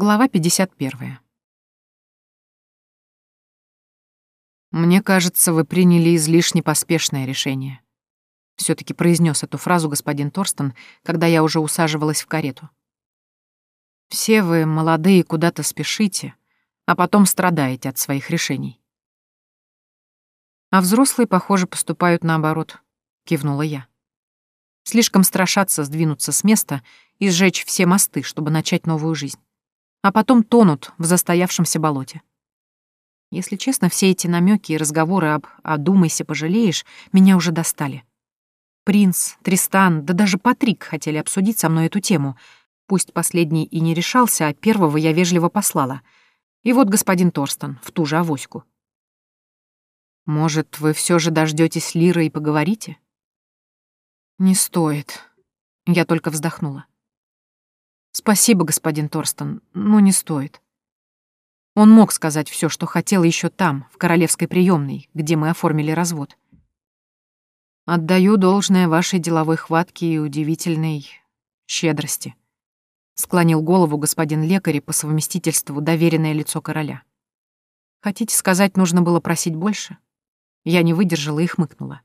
Глава 51. «Мне кажется, вы приняли излишне поспешное решение», — все таки произнес эту фразу господин Торстон, когда я уже усаживалась в карету. «Все вы, молодые, куда-то спешите, а потом страдаете от своих решений». «А взрослые, похоже, поступают наоборот», — кивнула я. «Слишком страшатся сдвинуться с места и сжечь все мосты, чтобы начать новую жизнь а потом тонут в застоявшемся болоте. Если честно, все эти намеки и разговоры об «одумайся, пожалеешь» меня уже достали. Принц, Тристан, да даже Патрик хотели обсудить со мной эту тему. Пусть последний и не решался, а первого я вежливо послала. И вот господин Торстон, в ту же авоську. «Может, вы все же дождетесь Лира и поговорите?» «Не стоит». Я только вздохнула. Спасибо, господин Торстон, но не стоит. Он мог сказать все, что хотел еще там, в королевской приемной, где мы оформили развод. Отдаю должное вашей деловой хватке и удивительной щедрости. Склонил голову господин лекарь по совместительству доверенное лицо короля. Хотите сказать, нужно было просить больше? Я не выдержала и хмыкнула.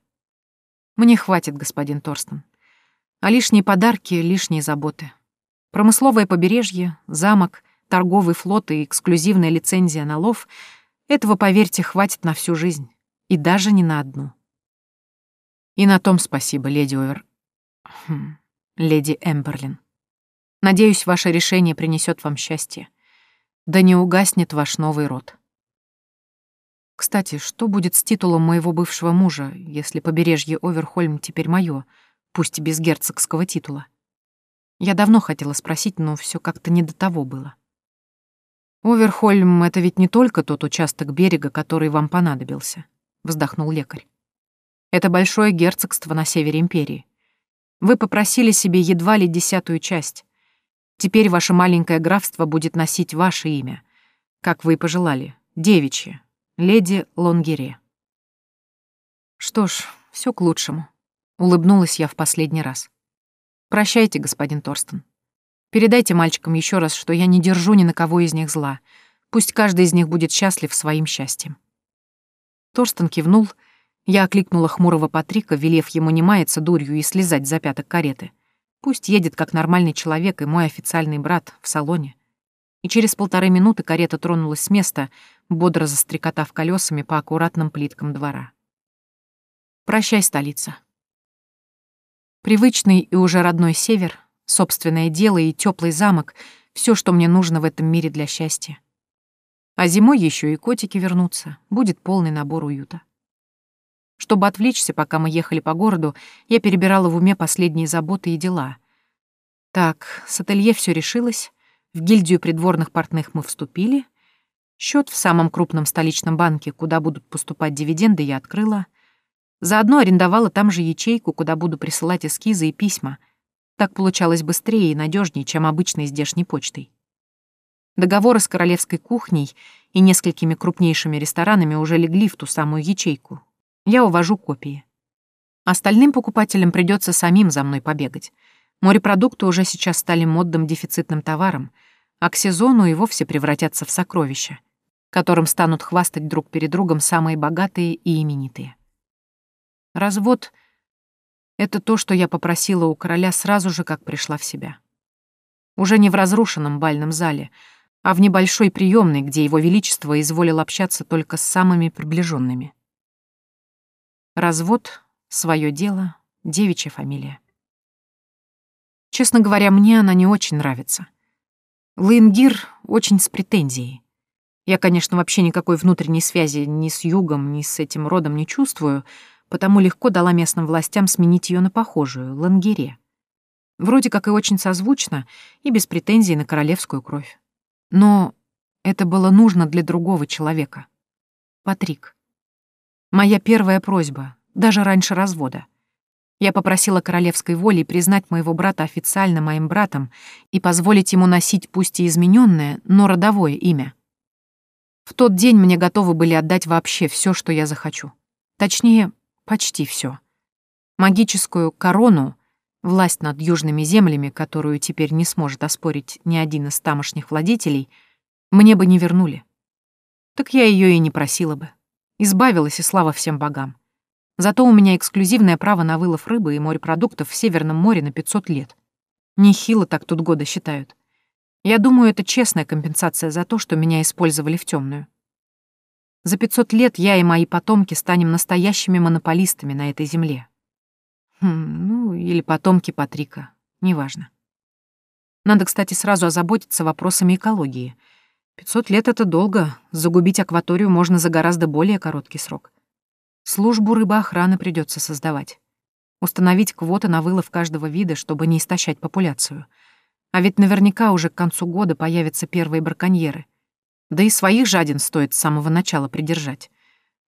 Мне хватит, господин Торстон. А лишние подарки — лишние заботы. Промысловое побережье, замок, торговый флот и эксклюзивная лицензия на лов — этого, поверьте, хватит на всю жизнь. И даже не на одну. И на том спасибо, леди Овер... Хм, леди Эмберлин. Надеюсь, ваше решение принесет вам счастье. Да не угаснет ваш новый род. Кстати, что будет с титулом моего бывшего мужа, если побережье Оверхольм теперь мое, пусть и без герцогского титула? Я давно хотела спросить, но все как-то не до того было. «Оверхольм — это ведь не только тот участок берега, который вам понадобился», — вздохнул лекарь. «Это большое герцогство на севере империи. Вы попросили себе едва ли десятую часть. Теперь ваше маленькое графство будет носить ваше имя, как вы и пожелали, девичье, леди Лонгере». «Что ж, все к лучшему», — улыбнулась я в последний раз. Прощайте, господин Торстон. Передайте мальчикам еще раз, что я не держу ни на кого из них зла. Пусть каждый из них будет счастлив своим счастьем. Торстон кивнул. Я окликнула хмурого Патрика, велев ему не маяться дурью и слезать за пяток кареты. Пусть едет как нормальный человек и мой официальный брат в салоне. И через полторы минуты карета тронулась с места, бодро застрекотав колесами по аккуратным плиткам двора. «Прощай, столица», Привычный и уже родной север, собственное дело и теплый замок — все, что мне нужно в этом мире для счастья. А зимой еще и котики вернутся, будет полный набор уюта. Чтобы отвлечься, пока мы ехали по городу, я перебирала в уме последние заботы и дела. Так, с ателье все решилось, в гильдию придворных портных мы вступили, счет в самом крупном столичном банке, куда будут поступать дивиденды, я открыла — Заодно арендовала там же ячейку, куда буду присылать эскизы и письма. Так получалось быстрее и надежнее, чем обычной здешней почтой. Договоры с королевской кухней и несколькими крупнейшими ресторанами уже легли в ту самую ячейку. Я увожу копии. Остальным покупателям придется самим за мной побегать. Морепродукты уже сейчас стали модным дефицитным товаром, а к сезону и вовсе превратятся в сокровища, которым станут хвастать друг перед другом самые богатые и именитые. Развод — это то, что я попросила у короля сразу же, как пришла в себя. Уже не в разрушенном бальном зале, а в небольшой приемной, где его величество изволил общаться только с самыми приближенными. Развод, свое дело, девичья фамилия. Честно говоря, мне она не очень нравится. Лейнгир очень с претензией. Я, конечно, вообще никакой внутренней связи ни с югом, ни с этим родом не чувствую, потому легко дала местным властям сменить ее на похожую, Лангере. Вроде как и очень созвучно, и без претензий на королевскую кровь. Но это было нужно для другого человека. Патрик. Моя первая просьба, даже раньше развода. Я попросила королевской воли признать моего брата официально моим братом и позволить ему носить пусть и измененное, но родовое имя. В тот день мне готовы были отдать вообще все, что я захочу. Точнее, Почти все. Магическую корону, Власть над южными землями, которую теперь не сможет оспорить ни один из тамошних владетелей, мне бы не вернули. Так я ее и не просила бы. Избавилась, и слава всем богам. Зато у меня эксклюзивное право на вылов рыбы и морепродуктов в Северном море на 500 лет. Нехило так тут годы считают. Я думаю, это честная компенсация за то, что меня использовали в темную. За 500 лет я и мои потомки станем настоящими монополистами на этой земле. Хм, ну, или потомки Патрика, неважно. Надо, кстати, сразу озаботиться вопросами экологии. 500 лет — это долго, загубить акваторию можно за гораздо более короткий срок. Службу рыбоохраны придется создавать. Установить квоты на вылов каждого вида, чтобы не истощать популяцию — а ведь наверняка уже к концу года появятся первые браконьеры. Да и своих жадин стоит с самого начала придержать.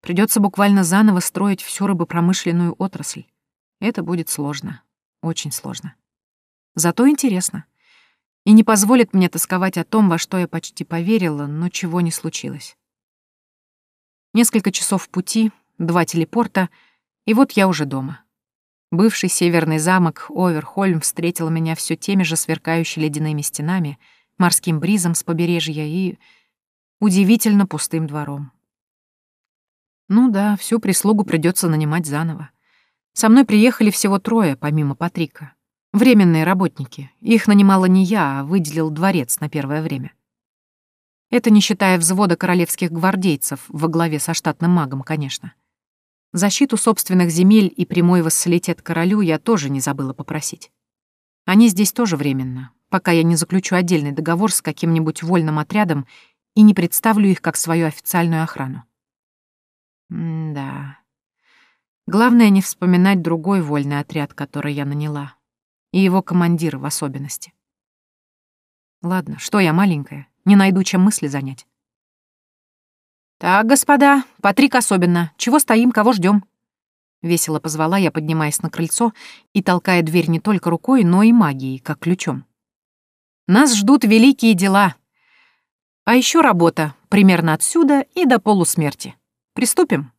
Придется буквально заново строить всю рыбопромышленную отрасль. Это будет сложно. Очень сложно. Зато интересно. И не позволит мне тосковать о том, во что я почти поверила, но чего не случилось. Несколько часов пути, два телепорта, и вот я уже дома. Бывший северный замок Оверхольм встретил меня все теми же сверкающими ледяными стенами, морским бризом с побережья и удивительно пустым двором. Ну да, всю прислугу придется нанимать заново. Со мной приехали всего трое, помимо Патрика. Временные работники. Их нанимала не я, а выделил дворец на первое время. Это не считая взвода королевских гвардейцев во главе со штатным магом, конечно. Защиту собственных земель и прямой вассалитет королю я тоже не забыла попросить. Они здесь тоже временно, пока я не заключу отдельный договор с каким-нибудь вольным отрядом и не представлю их как свою официальную охрану. М да. Главное не вспоминать другой вольный отряд, который я наняла, и его командира в особенности. Ладно, что я маленькая, не найду чем мысли занять. «Так, господа, Патрик особенно. Чего стоим, кого ждем? Весело позвала я, поднимаясь на крыльцо и толкая дверь не только рукой, но и магией, как ключом. «Нас ждут великие дела. А еще работа, примерно отсюда и до полусмерти. Приступим?»